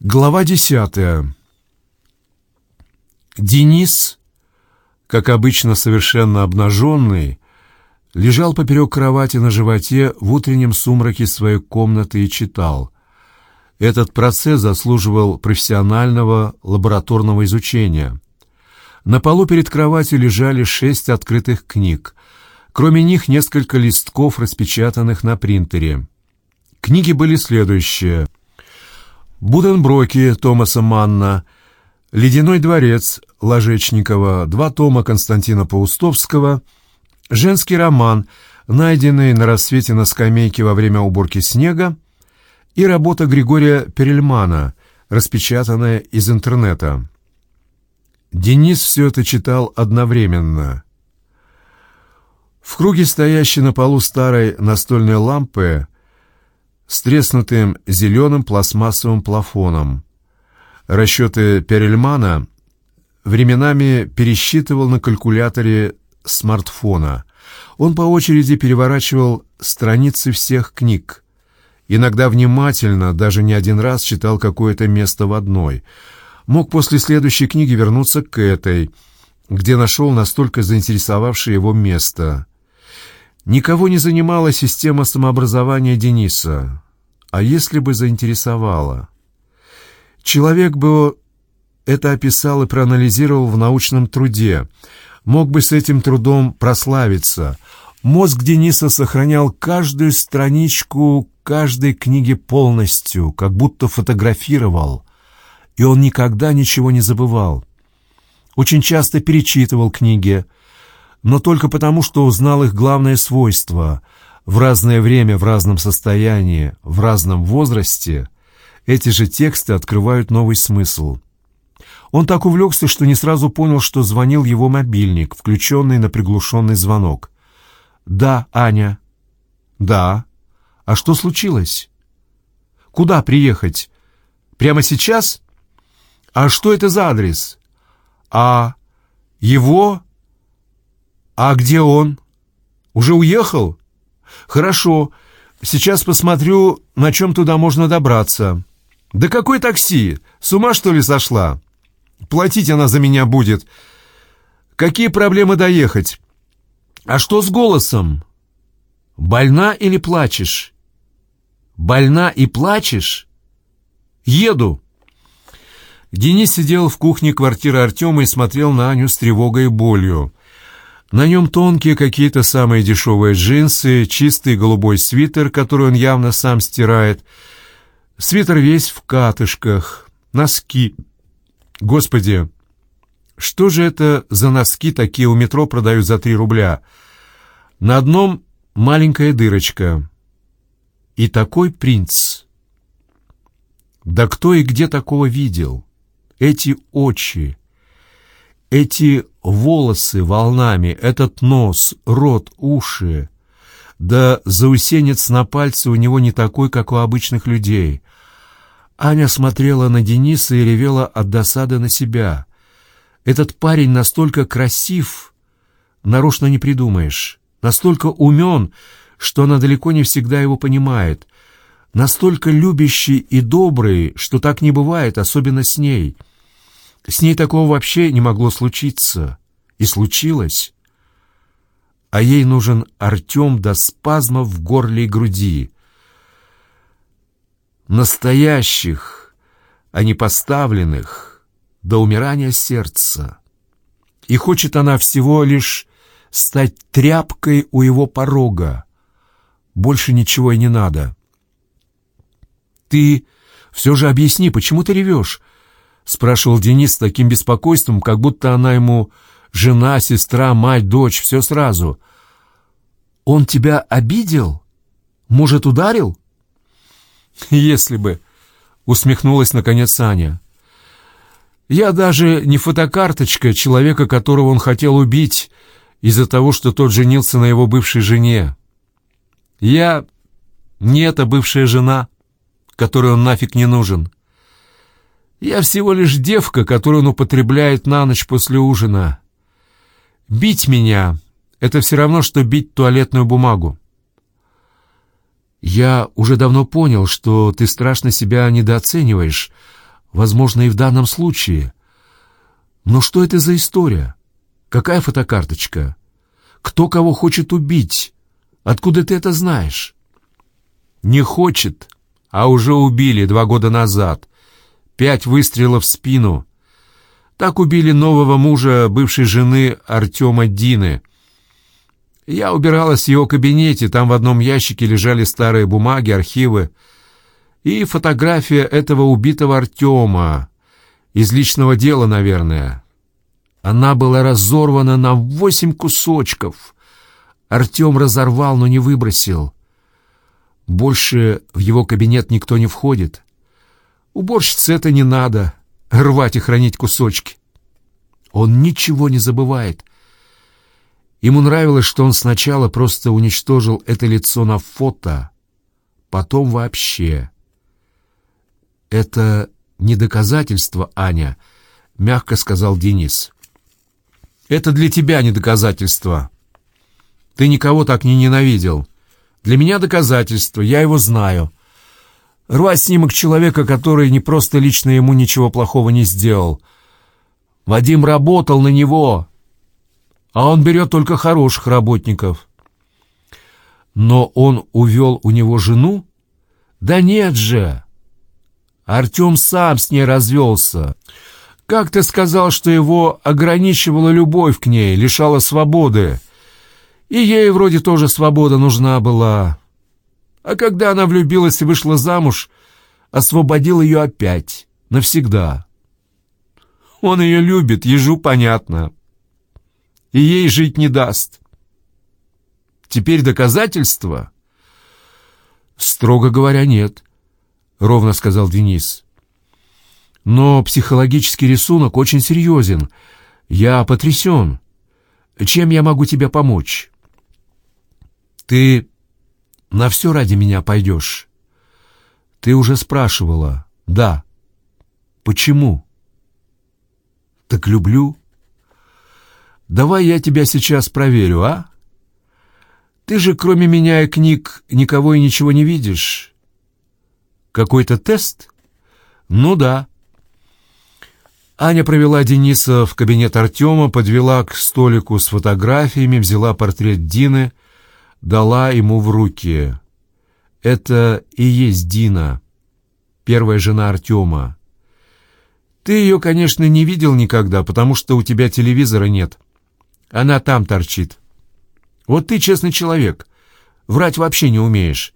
Глава десятая. Денис, как обычно совершенно обнаженный, лежал поперек кровати на животе в утреннем сумраке своей комнаты и читал. Этот процесс заслуживал профессионального лабораторного изучения. На полу перед кроватью лежали шесть открытых книг. Кроме них несколько листков, распечатанных на принтере. Книги были следующие — Буденброки Томаса Манна, «Ледяной дворец» Ложечникова, два тома Константина Паустовского, женский роман, найденный на рассвете на скамейке во время уборки снега, и работа Григория Перельмана, распечатанная из интернета. Денис все это читал одновременно. В круге стоящей на полу старой настольной лампы с треснутым зеленым пластмассовым плафоном. Расчеты Перельмана временами пересчитывал на калькуляторе смартфона. Он по очереди переворачивал страницы всех книг. Иногда внимательно, даже не один раз читал какое-то место в одной. Мог после следующей книги вернуться к этой, где нашел настолько заинтересовавшее его место. Никого не занимала система самообразования Дениса. А если бы заинтересовала? Человек бы это описал и проанализировал в научном труде, мог бы с этим трудом прославиться. Мозг Дениса сохранял каждую страничку каждой книги полностью, как будто фотографировал, и он никогда ничего не забывал. Очень часто перечитывал книги, но только потому, что узнал их главное свойство — в разное время, в разном состоянии, в разном возрасте эти же тексты открывают новый смысл. Он так увлекся, что не сразу понял, что звонил его мобильник, включенный на приглушенный звонок. «Да, Аня». «Да. А что случилось?» «Куда приехать? Прямо сейчас?» «А что это за адрес?» «А его? А где он? Уже уехал?» «Хорошо. Сейчас посмотрю, на чем туда можно добраться». «Да какой такси? С ума, что ли, сошла? Платить она за меня будет. Какие проблемы доехать? А что с голосом? Больна или плачешь? Больна и плачешь? Еду». Денис сидел в кухне квартиры Артема и смотрел на Аню с тревогой и болью. На нем тонкие какие-то самые дешевые джинсы, чистый голубой свитер, который он явно сам стирает. Свитер весь в катышках, носки. Господи, что же это за носки такие у метро продают за три рубля? На одном маленькая дырочка. И такой принц. Да кто и где такого видел? Эти очи, эти волосы волнами, этот нос, рот, уши. Да заусенец на пальце у него не такой, как у обычных людей. Аня смотрела на Дениса и ревела от досады на себя. Этот парень настолько красив, нарочно не придумаешь, настолько умен, что она далеко не всегда его понимает, настолько любящий и добрый, что так не бывает, особенно с ней — с ней такого вообще не могло случиться. И случилось. А ей нужен Артем до спазмов в горле и груди. Настоящих, а не поставленных, до умирания сердца. И хочет она всего лишь стать тряпкой у его порога. Больше ничего и не надо. «Ты все же объясни, почему ты ревешь?» — спрашивал Денис с таким беспокойством, как будто она ему жена, сестра, мать, дочь, все сразу. «Он тебя обидел? Может, ударил?» «Если бы», — усмехнулась наконец Аня. «Я даже не фотокарточка человека, которого он хотел убить из-за того, что тот женился на его бывшей жене. Я не эта бывшая жена, которой он нафиг не нужен». Я всего лишь девка, которую он употребляет на ночь после ужина. Бить меня — это все равно, что бить туалетную бумагу. Я уже давно понял, что ты страшно себя недооцениваешь, Возможно, и в данном случае. Но что это за история? Какая фотокарточка? Кто кого хочет убить? Откуда ты это знаешь? Не хочет, а уже убили два года назад. Пять выстрелов в спину. Так убили нового мужа бывшей жены Артема Дины. Я убиралась в его кабинете, там в одном ящике лежали старые бумаги, архивы и фотография этого убитого Артема, из личного дела, наверное. Она была разорвана на восемь кусочков. Артем разорвал, но не выбросил. Больше в его кабинет никто не входит. Уборщице это не надо, рвать и хранить кусочки. Он ничего не забывает. Ему нравилось, что он сначала просто уничтожил это лицо на фото, потом вообще. «Это не доказательство, Аня», — мягко сказал Денис. «Это для тебя не доказательство. Ты никого так не ненавидел. Для меня доказательство, я его знаю. Рвать снимок человека, который не просто лично ему ничего плохого не сделал. Вадим работал на него, а он берет только хороших работников. Но он увел у него жену? Да нет же! Артем сам с ней развелся. Как ты сказал, что его ограничивала любовь к ней, лишала свободы? И ей вроде тоже свобода нужна была. А когда она влюбилась и вышла замуж, освободил ее опять, навсегда. Он ее любит, ежу понятно. И ей жить не даст. Теперь доказательства? Строго говоря, нет. — ровно сказал Денис. «Но психологический рисунок очень серьезен. Я потрясен. Чем я могу тебе помочь?» «Ты на все ради меня пойдешь?» «Ты уже спрашивала. Да. Почему?» «Так люблю». «Давай я тебя сейчас проверю, а? Ты же кроме меня и книг никого и ничего не видишь». Какой-то тест? Ну да. Аня провела Дениса в кабинет Артема, подвела к столику с фотографиями, взяла портрет Дины, дала ему в руки. Это и есть Дина, первая жена Артема. Ты ее, конечно, не видел никогда, потому что у тебя телевизора нет. Она там торчит. Вот ты честный человек. Врать вообще не умеешь.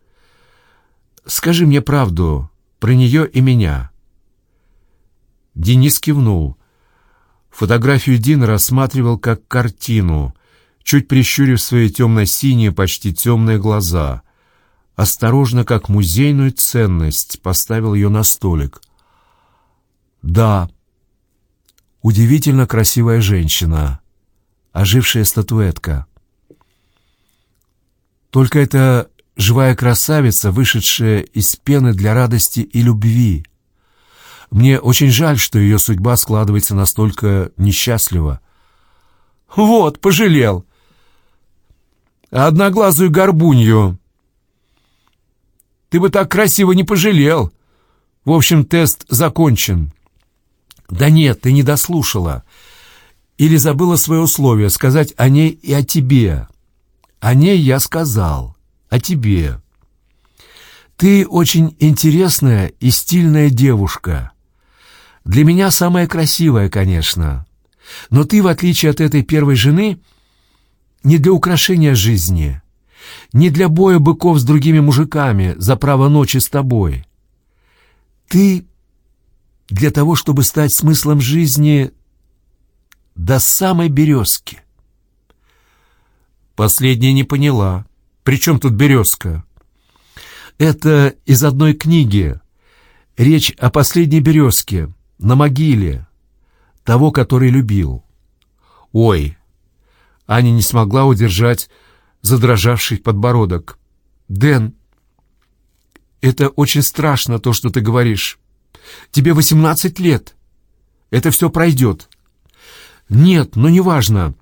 Скажи мне правду про нее и меня». Денис кивнул. Фотографию Дина рассматривал как картину, чуть прищурив свои темно-синие, почти темные глаза. Осторожно, как музейную ценность, поставил ее на столик. «Да, удивительно красивая женщина, ожившая статуэтка. Только это живая красавица, вышедшая из пены для радости и любви. Мне очень жаль, что ее судьба складывается настолько несчастливо. Вот, пожалел. Одноглазую горбунью. Ты бы так красиво не пожалел. В общем, тест закончен. Да нет, ты не дослушала. Или забыла свое условие сказать о ней и о тебе. О ней я сказал о тебе. Ты очень интересная и стильная девушка. Для меня самая красивая, конечно. Но ты, в отличие от этой первой жены, не для украшения жизни, не для боя быков с другими мужиками за право ночи с тобой. Ты для того, чтобы стать смыслом жизни до самой березки. Последняя не поняла. При чем тут березка? Это из одной книги. Речь о последней березке, на могиле, того, который любил. Ой, Аня не смогла удержать задрожавший подбородок. «Дэн, это очень страшно, то, что ты говоришь. Тебе восемнадцать лет. Это все пройдет». «Нет, но неважно.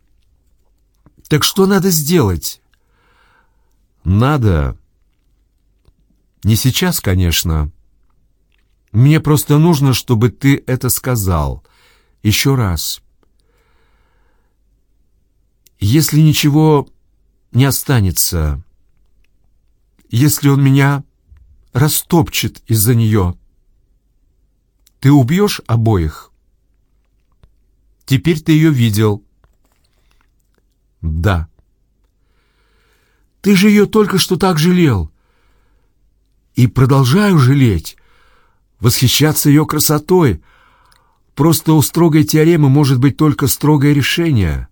Так что надо сделать?» Надо. Не сейчас, конечно. Мне просто нужно, чтобы ты это сказал. Еще раз. Если ничего не останется, если он меня растопчет из-за нее, ты убьешь обоих? Теперь ты ее видел. Да. Ты же ее только что так жалел. И продолжаю жалеть, восхищаться ее красотой. Просто у строгой теоремы может быть только строгое решение.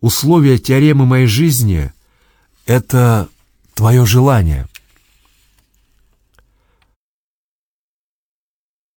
Условия теоремы моей жизни — это твое желание».